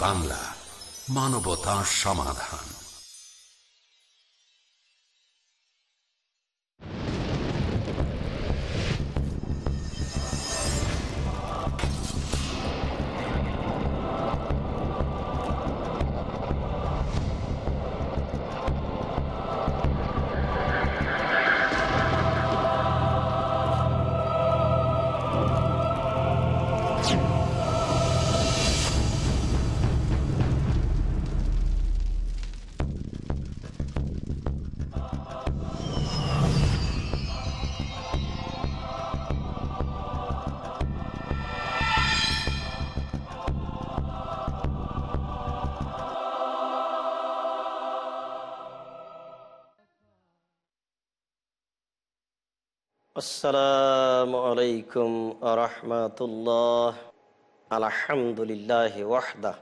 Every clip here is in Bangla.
বাংলা মানবতা সমাধান। আসসালামু আলাইকুম আরহামতুল্লাহ আলহামদুলিল্লাহ ওয়াহদা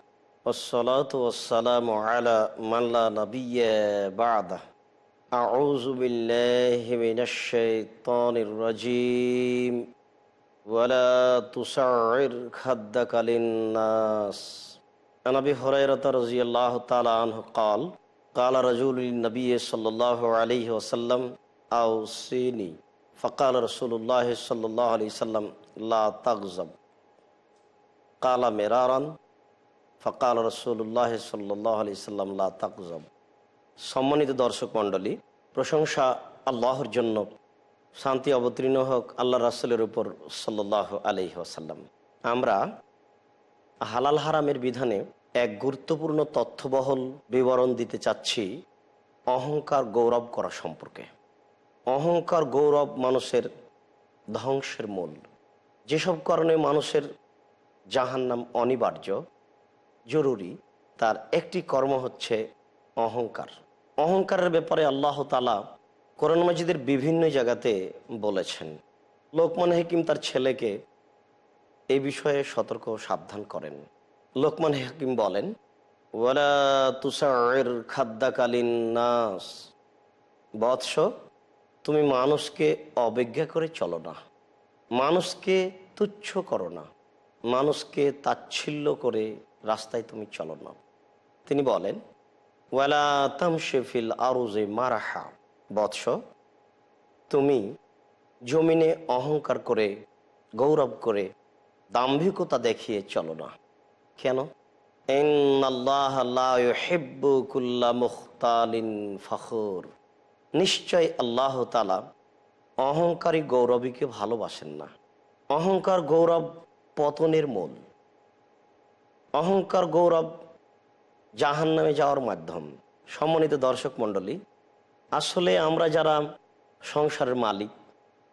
والصلاة والسلام على من لا نبي بعده أعوذ بالله من الشيطان الرجيم ولا تسعر خدك للناس عن أبي هريرة رضي الله تعالى عنه قال قال رجل للنبي صلى الله عليه وسلم أوصيني ফকাল রসুল্লাহ সাল্লাহ আলি সাল্লাম লা তাকজব কালা মেরারন ফকাল রসুল্লাহ সাল্লাহ আলি সাল্লাম লা তাকজব সম্মানিত দর্শক মণ্ডলী, প্রশংসা আল্লাহর জন্য, শান্তি অবতীর্ণ হোক আল্লাহ রাসুলের উপর সাল্লাহ আলি ওসাল্লাম আমরা হালাল হারামের বিধানে এক গুরুত্বপূর্ণ তথ্যবহল বিবরণ দিতে চাচ্ছি, অহংকার গৌরব করা সম্পর্কে। অহংকার গৌরব মানুষের ধ্বংসের মূল। যেসব কারণে মানুষের জাহান্নাম অনিবার্য, জরুরি, তার একটি কর্ম হচ্ছে অহংকার। অহংকারের ব্যাপারে আল্লাহ তালা কোরআন মাজিদের বিভিন্ন জায়গাতে বলেছেন। লোকমান হাকিম তার ছেলেকে এই বিষয়ে সতর্ক সাবধান করেন। লোকমান হাকিম বলেন, ওয়ালা তুষার খাদ্যাকালীন নাস বৎস তুমি মানুষকে অবজ্ঞা করে চলো না। মানুষকে তুচ্ছ করো না। মানুষকে তাচ্ছিল্য করে রাস্তায় তুমি চলো না। তিনি বলেন, ওয়ালা তামশেফিল আরুজে মারাহা। বৎস, তুমি জমিনে অহংকার করে, গৌরব করে দাম্ভিকতা দেখিয়ে চলো না। কেন? ফখর। নিশ্চয় আল্লাহ তালা অহংকারী গৌরবীকে ভালোবাসেন না। অহংকার গৌরব পতনের মূল। অহংকার গৌরব জাহান নামে যাওয়ার মাধ্যম। সম্মানিত দর্শক মণ্ডলী, আসলে আমরা যারা সংসারের মালিক,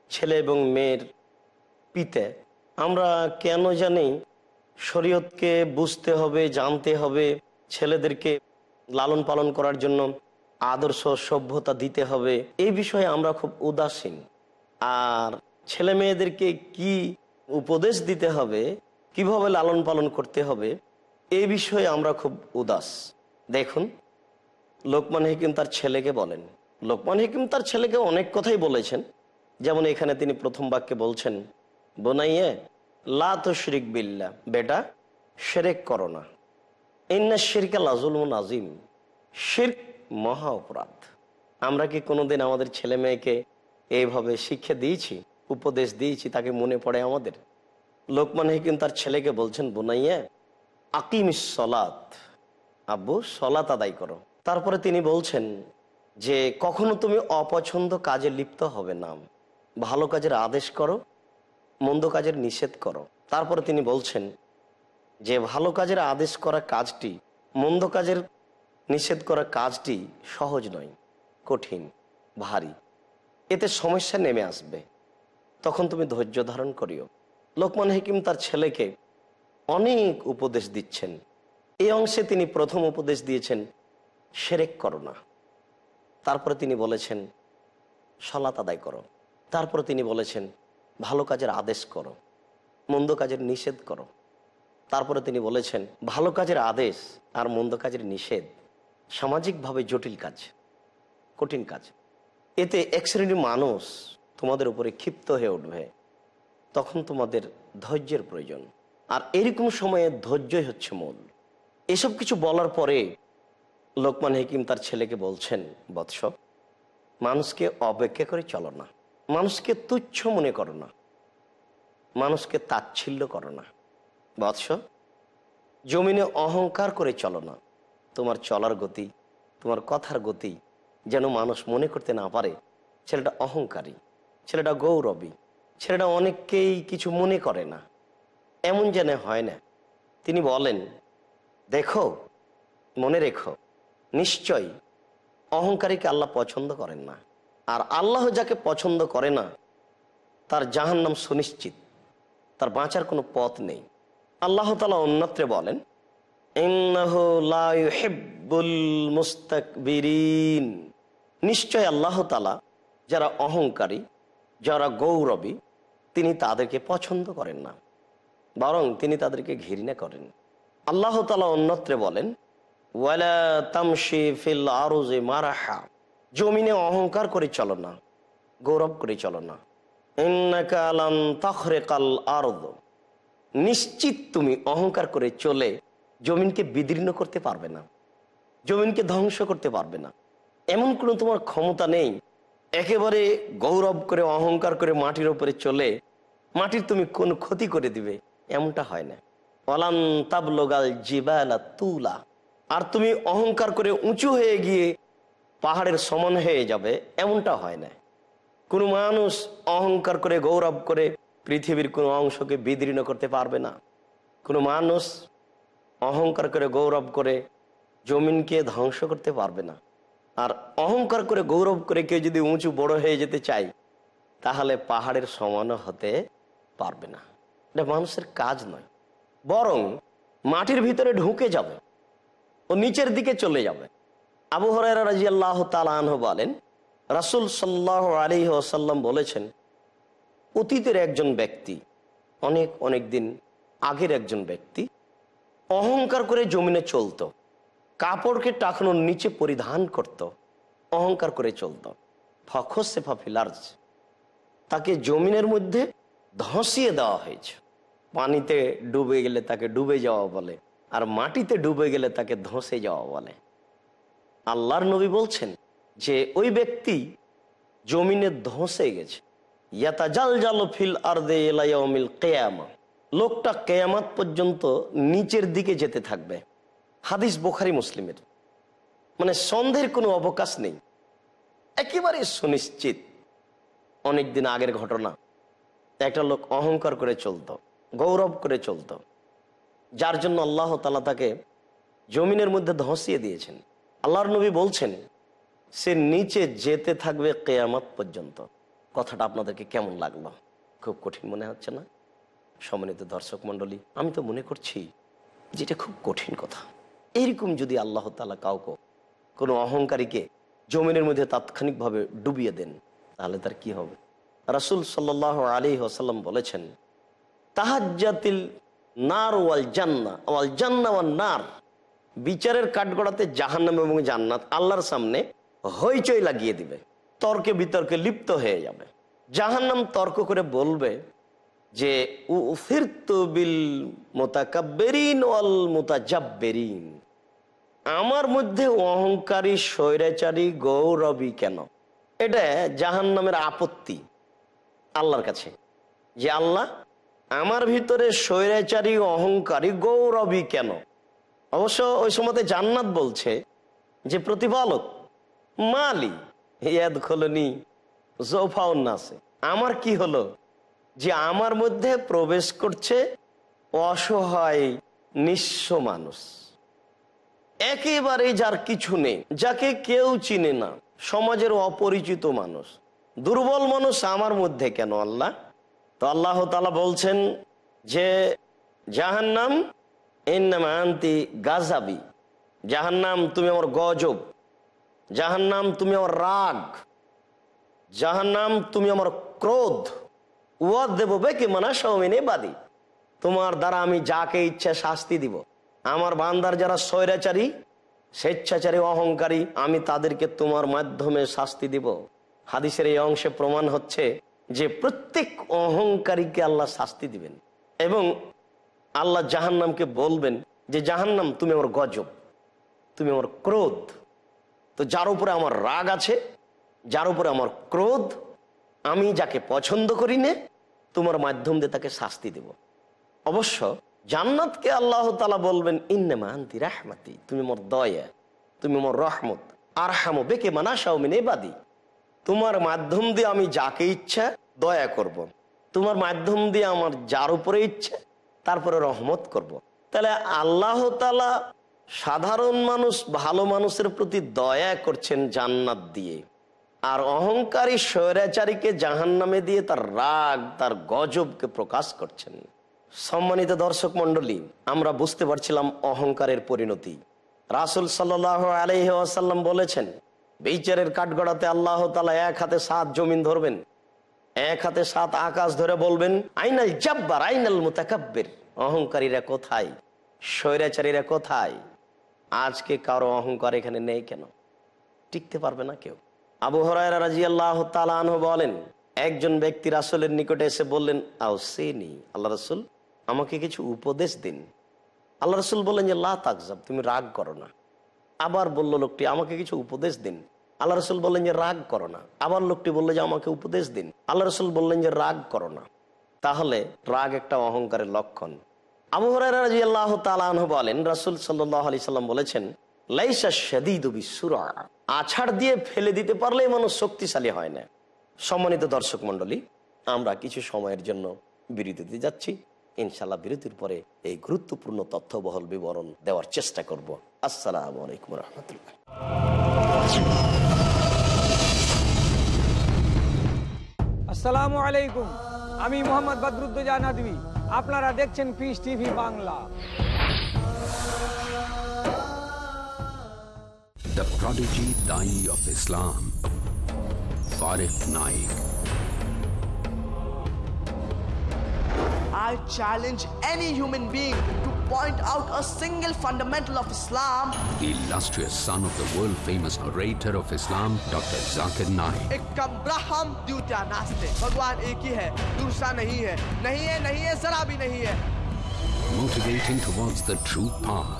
ছেলে এবং মেয়ের পিতে, আমরা কেন জানি শরীয়তকে বুঝতে হবে, জানতে হবে, ছেলেদেরকে লালন পালন করার জন্য আদর্শ সভ্যতা দিতে হবে এই বিষয়ে আমরা খুব উদাসীন। আর ছেলে মেয়েদেরকে কি উপদেশ দিতে হবে, কীভাবে লালন পালন করতে হবে এই বিষয়ে আমরা খুব উদাস। দেখুন, লোকমান হিকিম তার ছেলেকে বলেন। লোকমান হিকিম তার ছেলেকে অনেক কথাই বলেছেন। যেমন এখানে তিনি প্রথম বাক্যে বলছেন, বোনাইয়ে তো শিরিক বিল্লা বেটা সেরেক করো না। ইন্না শিরকা লাজুল আজিম শির্ক মহা অপরাধ। আমরা কি কোনোদিন আমাদের ছেলে মেয়েকে এইভাবে শিক্ষা দিয়েছি, উপদেশ দিয়েছি, তাকে মনে পড়ে আমাদের? লোকমান হিকিম তার ছেলেকে বলছেন, বোনাইয়া আকিম সলাত আব্বু, সলাত আদায় করো। তারপরে তিনি বলছেন যে, কখনো তুমি অপছন্দ কাজে লিপ্ত হবে না। ভালো কাজের আদেশ করো, মন্দ কাজের নিষেধ করো। তারপরে তিনি বলছেন যে, ভালো কাজের আদেশ করা কাজটি মন্দ কাজের নিষেধ করা কাজটি সহজ নয়, কঠিন, ভারী। এতে সমস্যা নেমে আসবে। তখন তুমি ধৈর্য ধারণ করিও। লোকমান হাকিম তার ছেলেকে অনেক উপদেশ দিচ্ছেন। এই অংশে তিনি প্রথম উপদেশ দিয়েছেন, সেরেক করো না। তারপরে তিনি বলেছেন, সলাত আদায় করো। তারপরে তিনি বলেছেন, ভালো কাজের আদেশ করো, মন্দ কাজের নিষেধ করো। তারপরে তিনি বলেছেন, ভালো কাজের আদেশ আর মন্দ কাজের নিষেধ সামাজিকভাবে জটিল কাজ, কঠিন কাজ। এতে এক শ্রেণির মানুষ তোমাদের উপরে ক্ষিপ্ত হয়ে উঠবে। তখন তোমাদের ধৈর্যের প্রয়োজন। আর এরকম সময়ে ধৈর্যই হচ্ছে মূল। এসব কিছু বলার পরে লোকমান হেকিম তার ছেলেকে বলছেন, বৎস, মানুষকে অপেক্ষা করে চলো না। মানুষকে তুচ্ছ মনে করো না। মানুষকে তাচ্ছিল্য করো না। বৎস, জমিনে অহংকার করে চলো না। তোমার চলার গতি, তোমার কথার গতি যেন মানুষ মনে করতে না পারে। ছেলেটা অহংকারী, ছেলেটা গৌরবী, ছেলেটা অনেককেই কিছু মনে করে না। এমন যেন হয় না। তিনি বলেন, দেখো, মনে রেখো নিশ্চয় অহংকারীকে আল্লাহ পছন্দ করেন না। আর আল্লাহ যাকে পছন্দ করে না, তার জাহান্নাম সুনিশ্চিত, তার বাঁচার কোনো পথ নেই। আল্লাহ তালা অন্যত্রে বলেন নিশ্চয় আল্লাহ তালা যারা অহংকারী, যারা গৌরবী, তিনি তাদেরকে পছন্দ করেন না, বরং তিনি তাদেরকে ঘৃণা করেন। আল্লাহ তালা অন্যত্রে বলেন তামশি মারাহা। জমিনে অহংকার করে চলো না, গৌরব করে চলো না। নিশ্চিত তুমি অহংকার করে চলে জমিনকে বিদীর্ণ করতে পারবে না, জমিনকে ধ্বংস করতে পারবে না। এমন কোনো তোমার ক্ষমতা নেই, একেবারে গৌরব করে, অহংকার করে মাটির ওপরে চলে, মাটির তুমি কোন ক্ষতি করে দিবে, এমনটা হয় না। তাবলোগাল জিবালা তুলা, আর তুমি অহংকার করে উঁচু হয়ে গিয়ে পাহাড়ের সমান হয়ে যাবে, এমনটা হয় না। কোনো মানুষ অহংকার করে, গৌরব করে পৃথিবীর কোনো অংশকে বিদীর্ণ করতে পারবে না। কোনো মানুষ অহংকার করে গৌরব করে জমিনকে ধ্বংস করতে পারবে না। আর অহংকার করে গৌরব করে কেউ যদি উঁচু বড় হয়ে যেতে চায়, তাহলে পাহাড়ের সমানও হতে পারবে না। এটা মানুষের কাজ নয়। বরং মাটির ভিতরে ঢুকে যাবে ও নিচের দিকে চলে যাবে। আবু হরাইরা আল্লাহ বলেন, রাসুল সাল্লাহ আলী ওসাল্লাম বলেছেন, অতীতের একজন ব্যক্তি, অনেক অনেক দিন আগের একজন ব্যক্তি অহংকার করে জমিনে চলতো। কাপড়কে টাকানোর নিচে পরিধান করত। অহংকার করে চলত। ফখসেফা ফিলার্জ। তাকে জমিনের মধ্যে ধসিয়ে দেওয়া হয়েছে। পানিতে ডুবে গেলে তাকে ডুবে যাওয়া বলে আর মাটিতে ডুবে গেলে তাকে ধসে যাওয়া বলে। আল্লাহর নবী বলছেন যে, ওই ব্যক্তি জমিনে ধসে গেছে। ইয়াতা জাল জাল ফিল আর দে কেয়ামা। লোকটা কেয়ামাত পর্যন্ত নিচের দিকে যেতে থাকবে। হাদিস বোখারি, মুসলিমের। মানে সন্দেহের কোনো অবকাশ নেই। একেবারে সুনিশ্চিত। অনেকদিন আগের ঘটনা। একটা লোক অহংকার করে চলতো, গৌরব করে চলতো। যার জন্য আল্লাহ তালা তাকে জমিনের মধ্যে ধসিয়ে দিয়েছেন। আল্লাহর নবী বলছেন, সে নিচে যেতে থাকবে কেয়ামত পর্যন্ত। কথাটা আপনাদেরকে কেমন লাগল? খুব কঠিন মনে হচ্ছে না? সম্মানিত দর্শক মন্ডলী আমি তো মনে করছি যেটা খুব কঠিন কথা। এইরকম যদি আল্লাহ তালা কাউকে কোনো অহংকারীকে জমিনের মধ্যে তাৎক্ষণিকভাবে ডুবিয়ে দেন, তাহলে তার কি হবে? রাসুল সাল্লাহ আলী আসাল্লাম বলেছেন, তাহাজ্জাতিল নার ওয়াল জান্না ওয়াল জান্না ওয়াল নার। বিচারের কাঠগড়াতে জাহান্নাম এবং জান্নাত আল্লাহর সামনে হইচই লাগিয়ে দিবে। তর্কে বিতর্কে লিপ্ত হয়ে যাবে। জাহান্নাম তর্ক করে বলবে যে আমার মধ্যে অহংকারী, স্বৈরাচারী, গৌরবী কেন? এটা জাহান নামের আপত্তি আল্লাহর কাছে। যে আল্লাহ, আমার ভিতরে স্বৈরাচারী, অহংকারী, গৌরবী কেন? অবশ্য ওই সময়তে জান্নাত বলছে যে প্রতিপালক, মালি ইয়াদ খোলনি জোফাউন্নাসে আমার কি হলো? যে আমার মধ্যে প্রবেশ করছে অসহায়, নিঃস্ব মানুষ। একেবারে যার কিছু নেই, যাকে কেউ চিনে না, সমাজের অপরিচিত মানুষ। দুর্বল মানুষ আমার মধ্যে কেন আল্লাহ? তো আল্লাহ তালা বলছেন যে, জাহান্নাম এর নাম আন্তি গাজাবি জাহান্নাম, তুমি আমার গজব। জাহান্নাম, তুমি আমার রাগ। জাহান্নাম, তুমি আমার ক্রোধ। দেবো মানা তোমার দ্বারা আমি যাকে ইচ্ছা শাস্তি দিব। আমার বান্দার যারা স্বৈরাচারী, স্বেচ্ছাচারী, অহংকারী, আমি তাদেরকে তোমার মাধ্যমে শাস্তি দিব। হাদিসের এই অংশে প্রমাণ হচ্ছে যে প্রত্যেক অহংকারীকে আল্লাহ শাস্তি দিবেন এবং আল্লাহ জাহান্নামকে বলবেন যে, জাহান্নাম, তুমি আমার গজব, তুমি আমার ক্রোধ। তো যার উপরে আমার রাগ আছে, যার উপরে আমার ক্রোধ, আমি যাকে পছন্দ করি নে তোমার মাধ্যম দিয়ে তাকে শাস্তি দেব অবশ্য জান্নাতকে আল্লাহ তালা বলবেন, ইন্নেমা আন্তি রাহমাতি, তুমি মোর দয়া, তুমি মোর রহমত আর হামো বেকে মানা সাউমিন এবাদি তোমার মাধ্যম দিয়ে আমি যাকে ইচ্ছা দয়া করব। তোমার মাধ্যম দিয়ে আমার যার উপরে ইচ্ছা তারপরে রহমত করব। তাহলে আল্লাহ তালা সাধারণ মানুষ, ভালো মানুষের প্রতি দয়া করছেন জান্নাত দিয়ে আর অহংকারী স্বৈরাচারীকে জাহান নামে দিয়ে তার রাগ, তার গজবকে প্রকাশ করছেন। সম্মানিত দর্শক মন্ডলী আমরা বুঝতে পারছিলাম অহংকারের পরিণতি। রাসুল সাল্লাহ আলহাসাল্লাম বলেছেন, বিচারের কাঠগড়াতে আল্লাহ তালা এক হাতে সাত জমিন ধরবেন, এক হাতে সাত আকাশ ধরে বলবেন, আইনাল জাব্বার, আইনাল মুতাকাব্বের অহংকারীরা কোথায়? স্বৈরাচারীরা কোথায়? আজকে কারও অহংকার এখানে নেই কেন? টিকতে পারবে না কেউ। আবু হরাইরা রাজি আল্লাহ তালাহ বলেন, একজন ব্যক্তি রাসুলের নিকটে এসে বললেন, আও সে নি আল্লাহ রসুল আমাকে কিছু উপদেশ দিন। আল্লাহ রসুল বললেন যে, লা তাকজাব, তুমি রাগ করো না। আবার বলল লোকটি, আমাকে কিছু উপদেশ দিন। আল্লাহ রসুল বললেন যে, রাগ করো না। আবার লোকটি বলল যে, আমাকে উপদেশ দিন। আল্লাহ রসুল বললেন যে, রাগ করো না। তাহলে রাগ একটা অহংকারের লক্ষণ। আবু হরাজি আল্লাহ তালাহ বলেন, রাসুল সাল্লাহ আলি সাল্লাম বলেছেন লাইসা বিসুরা। আছাড় দিয়ে ফেলে দিতে পারলেই মানুষ শক্তিশালী হয় না। সম্মানিত দর্শক মন্ডলী আমরা কিছু সময়ের জন্য বিরতিতে যাচ্ছি। ইনশাল্লাহ বিরতির পরে এই গুরুত্বপূর্ণ তথ্যবহল বিবরণ দেওয়ার চেষ্টা করব। আসসালাম আলাইকুম রহমতুল্লাহ। আসসালামু আলাইকুম। আমি মোহাম্মদ বদরুদ্দোজা নদী আপনারা দেখছেন peace TV Bangla. The prodigy Dai of Islam. Farif Naik. I challenge any human being to point out a single fundamental of Islam. The illustrious son of the world famous orator of Islam, Dr. Zakir Naik. एक कम ब्रह्म द्वितीय नास्ते भगवान एक ही है दूसरा नहीं है नहीं है नहीं है जरा भी नहीं है Motivating towards the true path.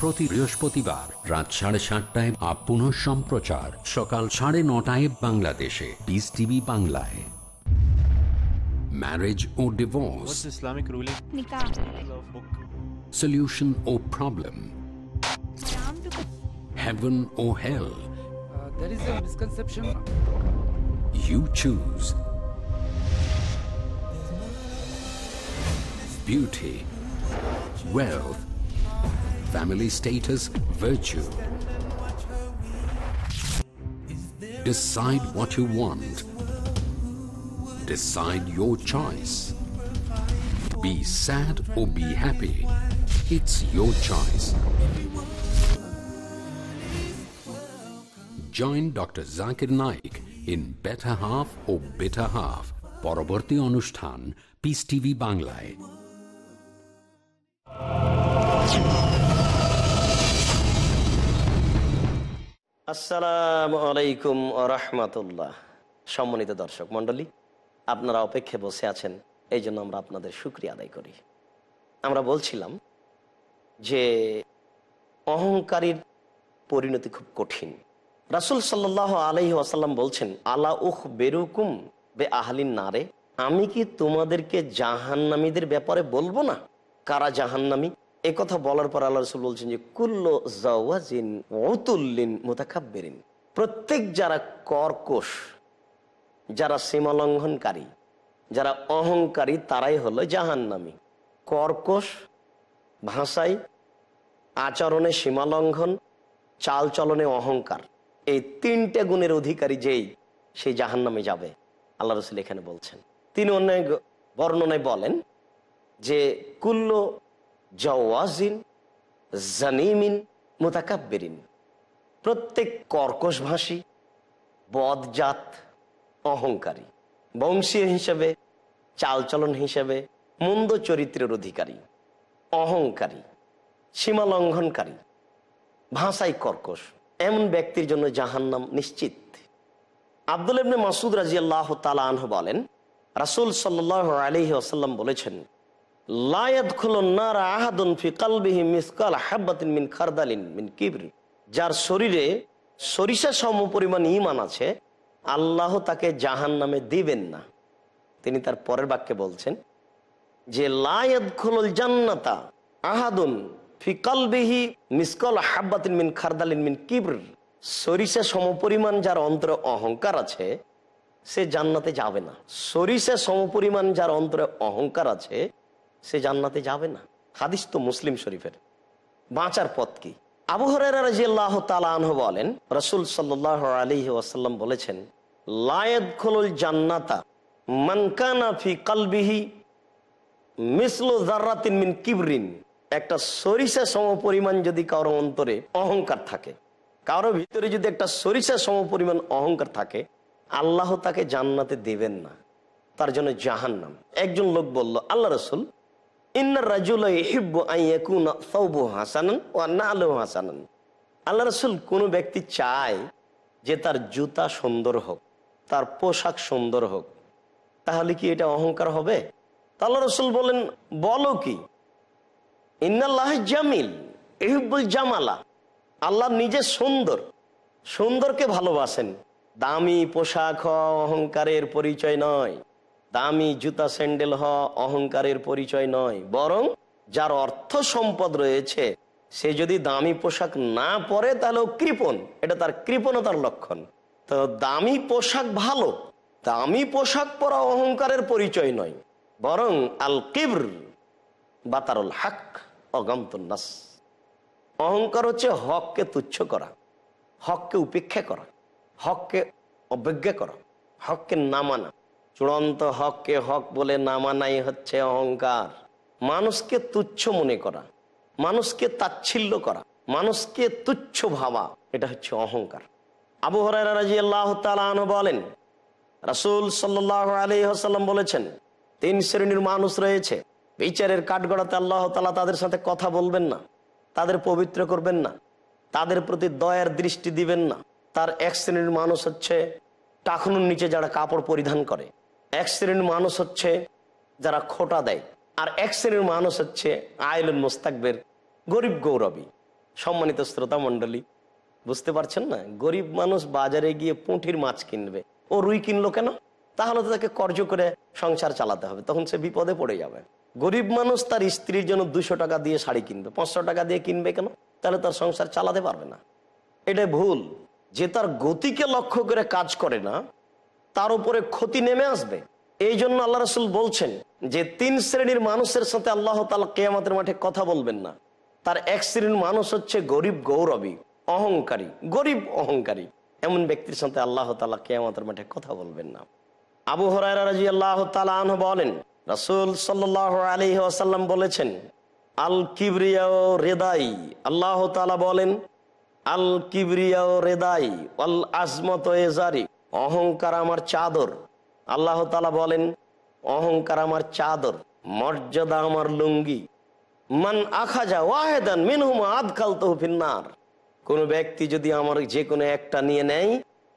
প্রতি বৃহস্পতিবার রাত সাড়ে সাতটায় আপ পুনঃ সম্প্রচার সকাল সাড়ে নটায় বাংলাদেশে পিস টিভি বাংলায় marriage O divorce nikah solution or problem heaven or hell there is a misconception you choose beauty wealth family status virtue decide what you want decide your choice be sad or be happy it's your choice Join Dr. Zakir Naik in Better Half or Bitter Half. পরবর্তী অনুষ্ঠান পিস টিভি বাংলায় আসসালামু আলাইকুম রহমতুল্লাহ। সম্মানিত দর্শক মণ্ডলী, আপনারা অপেক্ষে বসে আছেন, এই জন্য আমরা আপনাদের সুক্রিয়া আদায় করি। আমরা বলছিলাম যে, অহংকারীর পরিণতি খুব কঠিন। রাসুল সাল্লাহ আলহি আসাল্লাম বলছেন, আলা উহ বেরুকুম বে আহলিন নারে আমি কি তোমাদেরকে জাহান্নামীদের ব্যাপারে বলব না? কারা জাহান্নামী? এ কথা বলার পর আল্লাহ রসুল বলছেন যে, কুল্লো জাওয়াজিন ওতুল্লিন মোতাকাব্বেরিন। প্রত্যেক যারা কর্কশ, যারা সীমালঙ্ঘনকারী, যারা অহংকারী, তারাই হলো জাহান্নামী। কর্কশ, ভাষায়, আচরণে সীমালঙ্ঘন চাল চলনে অহংকার, এই তিনটে গুণের অধিকারী যেই, সেই জাহান্নামে যাবে, আল্লাহ রসুল এখানে বলছেন। তিনি অন্য বর্ণনায় বলেন যে, কুল্ল জওয়াজিন, জানিমিন, মোতাকাব্বেরিন। প্রত্যেক কর্কশভাষী, বদজাত, অহংকারী, বংশীয় হিসেবে, চালচলন হিসেবে, মন্দ চরিত্রের অধিকারী, অহংকারী সীমা লঙ্ঘনকারী ভাষাই কর্কশ, এমন ব্যক্তির জন্য জাহান্নাম নিশ্চিত। আব্দুল ইবনে মাসুদ রাজি আল্লাহ তালাহ বলেন, রাসুল সাল্লাহ আলহি আসাল্লাম বলেছেন যার শরীরে সরিষা সম পরিমাণ ইমান আছে, আল্লাহ তাকে জাহান নামে দিবেন না। তিনি তার পরের বাক্যে বলছেন যে লায়াদ খুলুল জান্নাতা আহাদুন ফি কালবিহি মিসকাল হাব্বাতিন মিন খারদালিন মিন কিবর। সরিষা সমপরিমাণ যার অন্তরে অহংকার আছে, সে জান্নাতে যাবে না। সরিষা সমপরিমাণ যার অন্তরে অহংকার আছে সে জান্নাতে যাবে না। হাদিস তো মুসলিম শরীফের। বাঁচার পথ কি? আবু হরাহ তালাহ বলেন, রসুল সাল্লাহ আলী ওয়াসাল্লাম বলেছেন লায়দ খোলুল জান্নাতা মানকানা ফি কালবিহি মিসলো মিন কিবরিন। একটা সরিষা সম পরিমাণ যদি কারও অন্তরে অহংকার থাকে, কারও ভিতরে যদি একটা সরিষা সম পরিমাণ অহংকার থাকে, আল্লাহ তাকে জান্নাতে দেবেন না। তার জন্য জাহান্নাম। একজন লোক বলল, আল্লাহ রসুল আল্লাহ রসুল কোনো ব্যক্তি চায় যে তার জুতা সুন্দর হোক, তার পোশাক সুন্দর হোক। তাহলে কি এটা অহংকার হবে? আল্লাহ রসুল বলেন, বলো কি? ইন্নাল্লাহ জামিল ইহিব্বুল জামালা। আল্লাহ নিজে সুন্দর, সুন্দরকে ভালোবাসেন। দামি পোশাক অহংকারের পরিচয় নয়। দামি জুতা স্যান্ডেল হওয়া অহংকারের পরিচয় নয়, বরং যার অর্থ সম্পদ রয়েছে, সে যদি দামি পোশাক না পরে তাহলে ও কৃপণ, এটা তার কৃপণতার লক্ষণ। তো দামি পোশাক ভালো, দামি পোশাক পরা অহংকারের পরিচয় নয়, বরং আল কিবর বাতারুল হাক অগমতুন্নাস অহংকার হচ্ছে হককে তুচ্ছ করা, হককে উপেক্ষা করা, হককে অবজ্ঞা করা, হককে না মানা। চূড়ান্ত হককে হক বলে না মানাই হচ্ছে অহংকার। মানুষকে তুচ্ছ মনে করা, মানুষকে তাচ্ছিল্য করা, মানুষকে তুচ্ছ ভাবা, এটা হচ্ছে অহংকার। আবু হরাই আল্লাহ বলেন, রাসুল সাল্লাহ আলী বলেছেন, তিন শ্রেণির মানুষ রয়েছে, বিচারের কাঠগড়াতে আল্লাহ তালা তাদের সাথে কথা বলবেন না, তাদের পবিত্র করবেন না, তাদের প্রতি দয়ার দৃষ্টি দিবেন না। তার এক শ্রেণির মানুষ হচ্ছে টাকনুর নিচে যারা কাপড় পরিধান করে এক শ্রেণির মানুষ হচ্ছে যারা খোটা দেয়, আর এক শ্রেণির মানুষ হচ্ছে আয়লুল মোস্তাকবের, গরিব গৌরবী। সম্মানিত শ্রোতা মণ্ডলী, বুঝতে পারছেন না? গরিব মানুষ বাজারে গিয়ে পুঁটির মাছ কিনবে। ও রুই কিনলো কেন? তাহলে তো তাকে কর্য করে সংসার চালাতে হবে, তখন সে বিপদে পড়ে যাবে। গরিব মানুষ তার স্ত্রীর জন্য দুশো টাকা দিয়ে শাড়ি কিনবে, পাঁচশো টাকা দিয়ে কিনবে কেন? তাহলে তার সংসার চালাতে পারবে না। এটা ভুল। যে তার গতিকে লক্ষ্য করে কাজ করে না তার উপরে ক্ষতি নেমে আসবে। এই জন্য আল্লাহ রসুল বলছেন যে, তিন শ্রেণির মানুষের সাথে আল্লাহ তালা কেয়ামতের মাঠে কথা বলবেন না। তার এক শ্রেণির মানুষ হচ্ছে গরিব গৌরবী, অহংকারী, গরিব অহংকারী। এমন ব্যক্তির সাথে আল্লাহ তালা কেয়ামতের মাঠে কথা বলবেন না। আবু হরাই আল্লাহ তালা বলেন, রাসুল সাল্লাহ আলী আসাল্লাম বলেছেন, আল কিবরিয়াও রেদাই। আল্লাহ তালা বলেন, আল কিবরিয়াও রেদাই আল আজমত এজারি। অহংকার আমার চাদর। আল্লাহ তালা বলেন, অহংকার আমার চাদর, মর্যাদা আমার লুঙ্গি। মান আখাজা ওয়াহেদান মিনহুম আদকাল তহফিন্নার কোন ব্যক্তি যদি আমার যে কোনো একটা নিয়ে নেয়,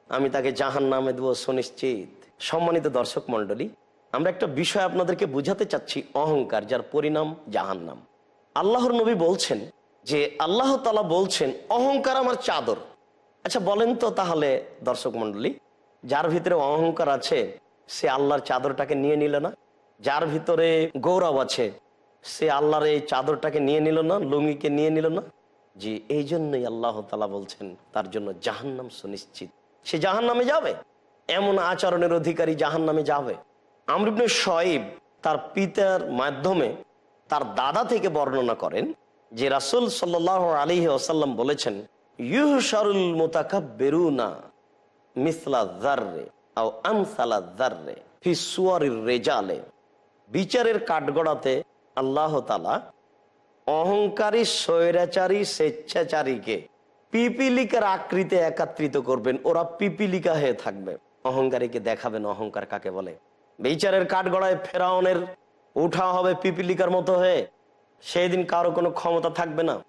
আমি তাকে জাহান নামে দেবো সুনিশ্চিত। সম্মানিত দর্শক মন্ডলী আমরা একটা বিষয় আপনাদেরকে বুঝাতে চাচ্ছি, অহংকার, যার পরিণাম জাহান্নাম। আল্লাহর নবী বলছেন যে, আল্লাহ তালা বলছেন, অহংকার আমার চাদর। আচ্ছা বলেন তো তাহলে দর্শক মন্ডলী যার ভিতরে অহংকার আছে, সে আল্লাহর চাদরটাকে নিয়ে নিল না। যার ভিতরে গৌরব আছে, সে আল্লাহর এই চাদরটাকে নিয়ে নিল না, লুঙ্গিকে নিয়ে নিল না। যে এই জন্যই আল্লাহ তালা বলছেন, তার জন্য জাহান্নাম সুনিশ্চিত। সে জাহান নামে যাবে, এমন আচরণের অধিকারী জাহান নামে যাবে আমরিবনে শয়েব তার পিতার মাধ্যমে তার দাদা থেকে বর্ণনা করেন যে রাসুল সাল্লাহ আলী আসাল্লাম বলেছেন ইউহ শারুল মোতাকা বেরুনা মিসলা জাররে রেজালে। বিচারের কাঠগড়াতে আল্লাহ তালা অহংকারী, স্বৈরাচারী, স্বেচ্ছাচারীকে পিপিলিকার আকৃতি একাত্রিত করবেন। ওরা পিপিলিকা হয়ে থাকবে। অহংকারীকে দেখাবেন, অহংকার কাকে বলে? বিচারের কাঠগড়ায় ফেরাউনের উঠা হবে পিপিলিকার মতো হয়ে। সেই দিন কারও কোনো ক্ষমতা থাকবে না।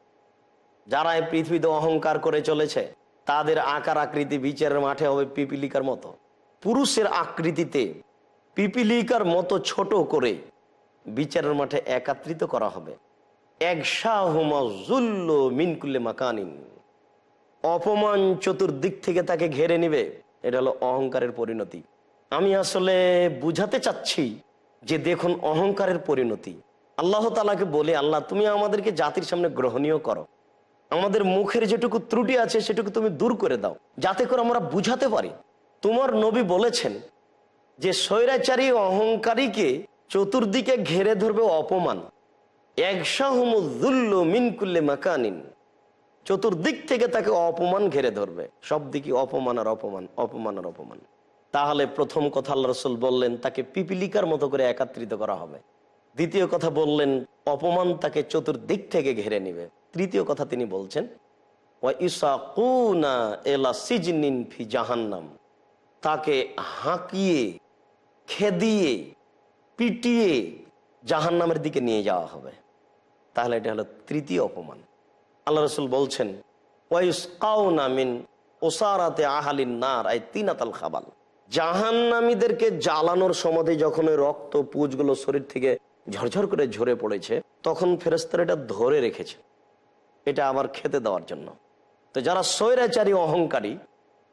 যারা এই পৃথিবীতে অহংকার করে চলেছে তাদের আকার আকৃতি বিচারের মাঠে হবে পিপিলিকার মতো। পুরুষের আকৃতিতে পিপিলিকার মতো ছোট করে বিচারের মাঠে একাত্রিত করা হবে। মাকানিন। অপমান চতুর্দিক থেকে তাকে ঘেরে নিবে, এটা হলো অহংকারের পরিণতি। আমি আসলে বুঝাতে চাচ্ছি যে দেখুন, অহংকারের পরিণতি। আল্লাহ তালাকে বলে, আল্লাহ তুমি আমাদেরকে জাতির সামনে গ্রহণীয় করো। আমাদের মুখের যেটুকু ত্রুটি আছে সেটুকু তুমি দূর করে দাও। যাতে করে আমরা বুঝাতে পারি। তোমার নবী বলেছেন যে, স্বৈরাচারী অহংকারীকে চতুর্দিকে ঘেরে ধরবে অপমান। মিনকুল্লে মাকানিন। চতুর্দিক থেকে তাকে অপমান ঘেরে ধরবে। সব দিকে অপমান আর অপমান অপমান আর অপমান। তাহলে প্রথম কথা আল্লাহ রসুল বললেন, তাকে পিপিলিকার মতো করে একাত্রিত করা হবে। দ্বিতীয় কথা বললেন, অপমান তাকে চতুর্দিক থেকে ঘেরে নিবে। তৃতীয় কথা তিনি বলছেন ফি জাহান্নাম তাকে হাঁকিয়ে, খেদিয়ে, পিটিয়ে জাহান্নামের দিকে নিয়ে যাওয়া হবে। তাহলে এটা হলো তৃতীয় অপমান। আল্লাহ রসুল বলছেন মিন ওসারাতে আহালিন নার আই তিনাতাল খাবাল। জাহান্নামীদেরকে জ্বালানোর সময় যখন ওই রক্ত, পুজগুলো শরীর থেকে ঝরঝর করে ঝরে পড়েছে, তখন ফেরেস্তারা এটা ধরে রেখেছে। এটা আবার খেতে দেওয়ার জন্য। তো যারা স্বৈরাচারী, অহংকারী,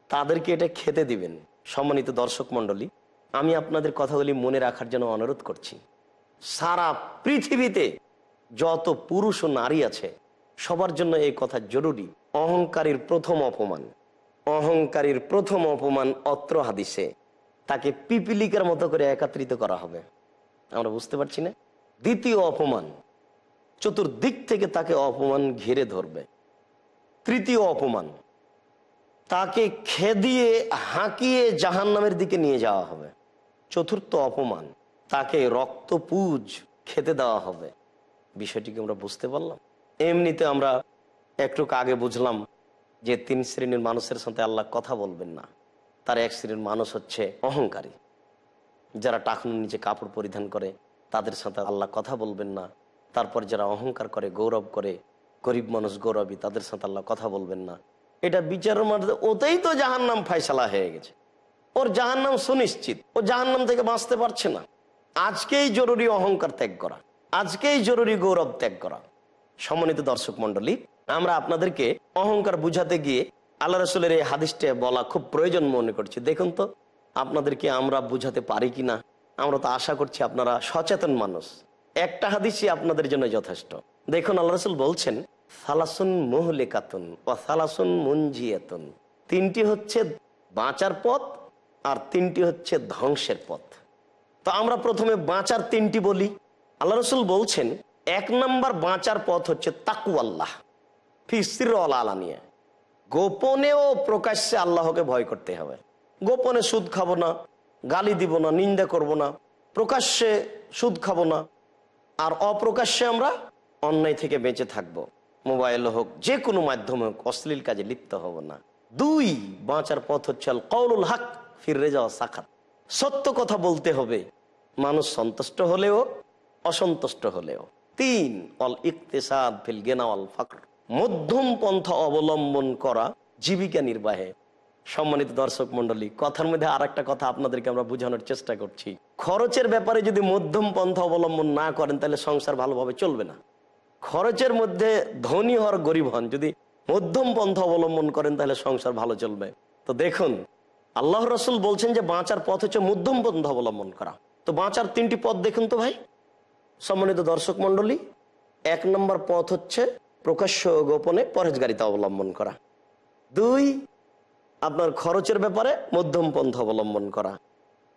তাদেরকে এটা খেতে দিবেন। সম্মানিত দর্শক মণ্ডলী, আমি আপনাদের কথাগুলি মনে রাখার জন্য অনুরোধ করছি। সারা পৃথিবীতে যত পুরুষ ও নারী আছে, সবার জন্য এই কথা জরুরি। অহংকারীর প্রথম অপমান, অহংকারীর প্রথম অপমান অত্র হাদিসে। তাকে পিপিলিকার মতো করে একাত্রিত করা হবে। আমরা বুঝতে পারছি না? দ্বিতীয় অপমান চতুর্দিক থেকে তাকে অপমান ঘিরে ধরবে। তৃতীয় অপমান, তাকে খেদিয়ে, হাঁকিয়ে জাহান নামের দিকে নিয়ে যাওয়া হবে। চতুর্থ অপমান, তাকে রক্তপুজ খেতে দেওয়া হবে। বিষয়টিকে আমরা বুঝতে পারলাম? এমনিতে আমরা একটু আগে বুঝলাম যে তিন শ্রেণির মানুষের সাথে আল্লাহ কথা বলবেন না। তার এক শ্রেণির মানুষ হচ্ছে অহংকারী। যারা টাকুনের নিচে কাপড় পরিধান করে, তাদের সাথে আল্লাহ কথা বলবেন না। তারপর যারা অহংকার করে, গৌরব করে, গরিব মানুষ গৌরবী, তাদের সাথে আল্লাহ কথা বলবেন না। এটা বিচারের মধ্যে ওতেই তো জাহান্নাম ফাইসালা হয়ে গেছে। ওর জাহান্নাম সুনিশ্চিত। ও জাহান্নাম থেকে বাঁচতে পারছে না। আজকেই জরুরি অহংকার ত্যাগ করা। আজকেই জরুরি গৌরব ত্যাগ করা। সম্মানিত দর্শক মন্ডলী আমরা আপনাদেরকে অহংকার বুঝাতে গিয়ে আল্লাহ রসুলের এই হাদিসটা বলা খুব প্রয়োজন মনে করছি। দেখুন তো, আপনাদেরকে আমরা বুঝাতে পারি কি না আমরা তো আশা করছি আপনারা সচেতন মানুষ। একটা হাদিসই আপনাদের জন্য যথেষ্ট। দেখুন, আল্লাহ রসুল বলছেন, সালাসুন মোহলেকাতুন ও সালাসুন মুঞ্জিয়াতুন তিনটি হচ্ছে বাঁচার পথ আর তিনটি হচ্ছে ধ্বংসের পথ। তো আমরা প্রথমে বাঁচার তিনটি বলি। আল্লাহ রসুল বলছেন, এক নম্বর বাঁচার পথ হচ্ছে তাকু আল্লাহ ফিসির আলানিয়ে। গোপনে ও প্রকাশ্যে আল্লাহকে ভয় করতে হবে। গোপনে সুদ খাব না, গালি দিব না, নিন্দা করব না, প্রকাশ্যে সুদ খাব না আর অপ্রকাশ্যে আমরা অন্যায় থেকে বেঁচে থাকব। মোবাইল হোক, যে কোনো মাধ্যমে হোক, অশ্লীল কাজে লিপ্ত হব না। দুই, বাঁচার পথ হচ্ছে কৌলুল হক ফিরে যাওয়া সাক্ষাৎ সত্য কথা বলতে হবে, মানুষ সন্তুষ্ট হলেও, অসন্তুষ্ট হলেও। তিন, অল ইকতেসাদ ফিল গেনা অল ফাকর। মধ্যম পন্থা অবলম্বন করা জীবিকা নির্বাহে। সম্মানিত দর্শক মন্ডলী কথার মধ্যে আর একটা কথা আপনাদেরকে আমরা বোঝানোর চেষ্টা করছি। খরচের ব্যাপারে যদি মধ্যম পন্থা অবলম্বন না করেন, তাহলে সংসার ভালোভাবে চলবে না। খরচের মধ্যে ধনী হওয়ার গরিব হন, যদি মধ্যম পন্থা অবলম্বন করেন, তাহলে সংসার ভালো চলবে। তো দেখুন, আল্লাহ রসুল বলছেন যে, বাঁচার পথ হচ্ছে মধ্যম পন্থা অবলম্বন করা। তো বাঁচার তিনটি পথ দেখুন তো ভাই। সম্মানিত দর্শক মন্ডলী এক নম্বর পথ হচ্ছে প্রকাশ্য গোপনে পরেজগারিতা অবলম্বন করা। দুই আপনার খরচের ব্যাপারে মধ্যম পন্থা অবলম্বন করা।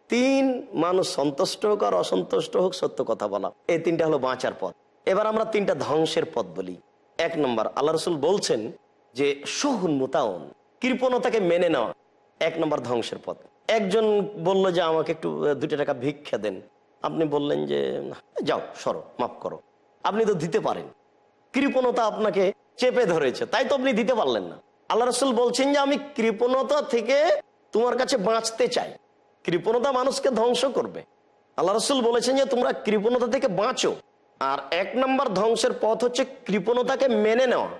তিন মানুষ সন্তুষ্ট হোক আর অসন্তুষ্ট হোক সত্য কথা বলা। এই তিনটা হলো বাঁচার পথ। এবার আমরা তিনটা ধ্বংসের পথ বলি। এক নম্বর আল্লাহ রসুল বলছেন যে সহুন মোতায়ন কৃপণতাকে মেনে নেওয়া। এক নম্বর ধ্বংসের পথ। একজন বলল যে আমাকে একটু দুটো টাকা ভিক্ষা দেন। আপনি বললেন যে "না, যাও সরো মাফ করো। আপনি তো দিতে পারেন। কৃপণতা আপনাকে চেপে ধরেছে। তাই তো আপনি দিতে পারলেন না। আল্লাহ রসুল বলছেন যে আমি কৃপণতা থেকে তোমার কাছে বাঁচতে চাই। কৃপণতা মানুষকে ধ্বংস করবে। আল্লাহ রসুল বলেছেন যে তোমরা কৃপণতা থেকে বাঁচো। আর এক নম্বর ধ্বংসের পথ হচ্ছে কৃপণতাকে মেনে নেওয়া।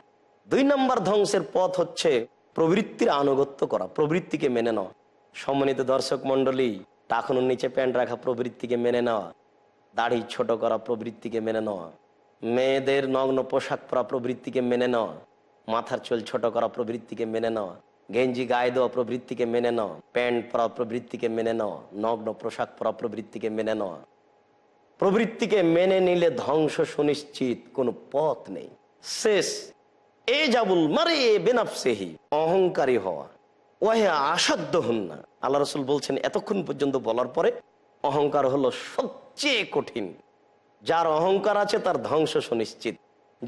দুই নম্বর ধ্বংসের পথ হচ্ছে প্রবৃত্তির আনুগত্য করা, প্রবৃত্তিকে মেনে নেওয়া। সম্মানিত দর্শক মন্ডলী টাকুনের নিচে প্যান্ট রাখা প্রবৃত্তিকে মেনে নেওয়া, দাড়ি ছোট করা প্রবৃত্তিকে মেনে নেওয়া, মেয়েদের নগ্ন পোশাক পরা প্রবৃত্তিকে মেনে নেওয়া মাথার চুল ছোট করা প্রবৃত্তিকে মেনে নেওয়া গেঞ্জি গায়ে দেওয়া প্রবৃত্তিকে মেনে নেওয়া প্যান্ট পরা প্রবৃত্তিকে মেনে নেওয়া নগ্ন পোশাক পরা প্রবৃত্তিকে মেনে নেওয়া প্রবৃত্তিকে মেনে নিলে ধ্বংস সুনিশ্চিত কোনো পথ নেই। শেষ। এ জাবুল মারে বেনাফসেহি। অহংকারী হওয়া। ওহে আসাধ্য হন না। আল্লাহ রসুল বলছেন, এতক্ষণ পর্যন্ত বলার পরে অহংকার হলো সবচেয়ে কঠিন। যার অহংকার আছে তার ধ্বংস সুনিশ্চিত।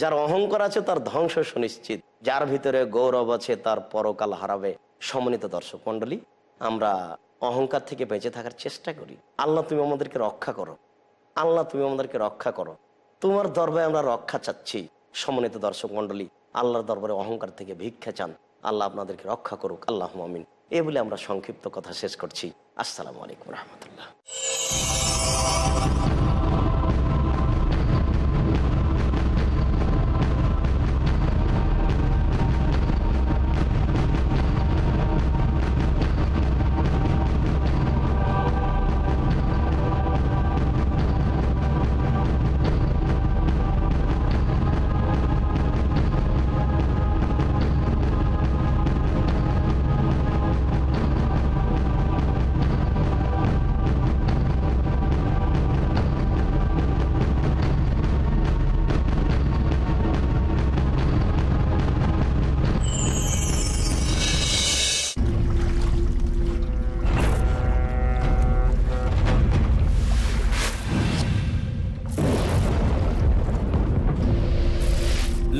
যার অহংকার আছে তার ধ্বংস সুনিশ্চিত। যার ভিতরে গৌরব আছে তার পরকাল হারাবে। সমন্বিত দর্শক মন্ডলী আমরা অহংকার থেকে বেঁচে থাকার চেষ্টা করি। আল্লাহ, তুমি আমাদেরকে রক্ষা করো। আল্লাহ, তুমি আমাদেরকে রক্ষা করো। তোমার দরবারে আমরা রক্ষা চাচ্ছি। সমন্বিত দর্শক মন্ডলী আল্লাহর দরবারে অহংকার থেকে ভিক্ষা চান। আল্লাহ আপনাদেরকে রক্ষা করুক। আল্লাহ মামিন এ বলে আমরা সংক্ষিপ্ত কথা শেষ করছি। আসসালামু আলাইকুম রহমতুল্লাহ।